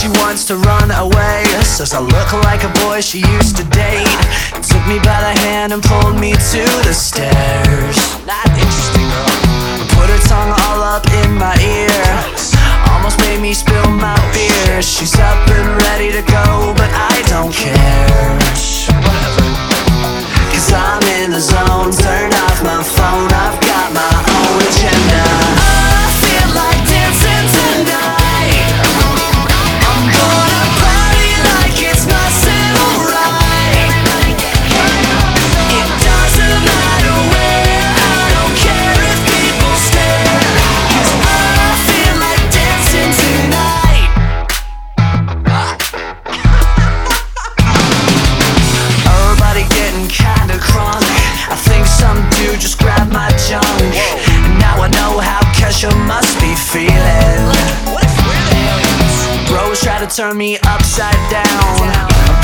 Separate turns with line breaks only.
She wants to run away. Says I look like a boy she used to date. Took me by the hand and pulled me to the stairs. feeling. Bros try to turn me upside down.